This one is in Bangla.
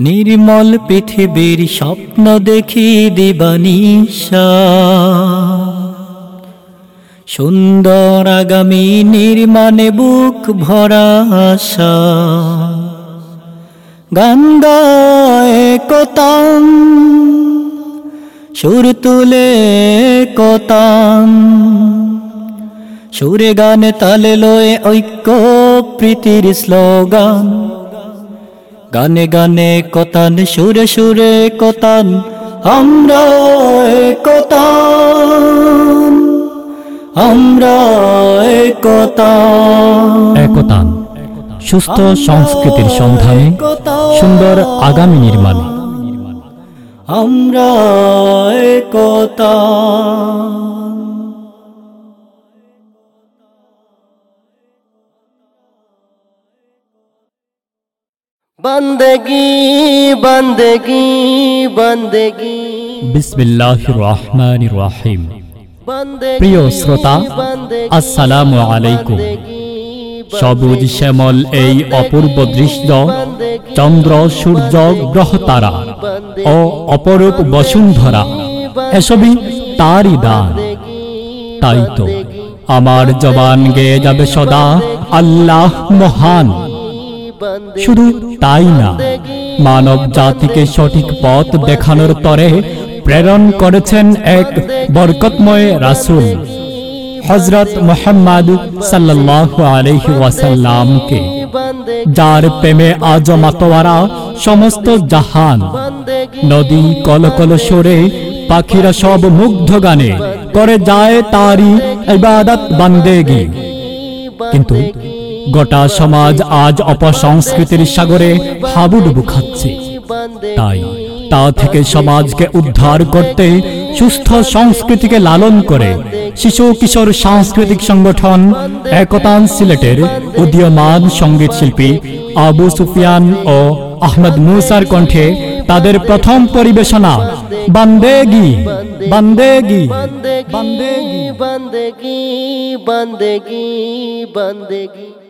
নির্মল পৃথিবীর স্বপ্ন দেখি দিবানিশা। সুন্দর আগামী নির্মাণে বুক ভরা আশা। গান গায় কতাম সুর তুলে কতাম সুরে গানে তালে লয়ে ঐক্য প্রীতির স্লোগান। গানে গানে কতান সুরে সুরে কতান আমরা কতান আমরা কতান। একতান সুস্থ সংস্কৃতির সন্ধানে সুন্দর আগামী নির্মাণে। আমরা কতান। বন্দগি বন্দগি বন্দগি। বিসমিল্লাহির রহমানির প্রিয় শ্রোতা আসসালামু আলাইকুম। সবুজ শ্যামল এই অপূর্ব দৃশ্য চন্দ্র সূর্য গ্রহ তারা ও অপরূপ বসুন্ধরা এসবই তারই দান। তাই তো আমার জবান গেয়ে যাবে সদা। আল্লাহ মহান। শুধু তাই না মানব জাতিকে সঠিক পথ দেখানোর তরে প্রেরণ করেছেন এক বরকতময় রাসূল হজরত মোহাম্মদ সাল্লাল্লাহু আলাইহি ওয়াসাল্লামকে যার প্রেমে আজ মাতোয়ারা সমস্ত জাহান নদী কলকল সরে পাখিরা সব মুগ্ধ গানে করে যায় তারই ইবাদত বান্দেগি কিন্তু গোটা সমাজ আজ অপসংস্কৃতির সাগরে হাবুডুবু খাচ্ছে। তাই তা থেকে সমাজকে উদ্ধার করতে সুস্থ সংস্কৃতিকে লালন করে শিশু কিশোর সাংস্কৃতিক সংগঠন একতান সিলেটের উদীয়মান সংগীত শিল্পী আবু সুফিয়ান ও আহমদ মুসার কণ্ঠে তাদের প্রথম পরিবেশনা বন্দেগি বন্দেগি বন্দেগি বন্দেগি বন্দেগি বন্দেগি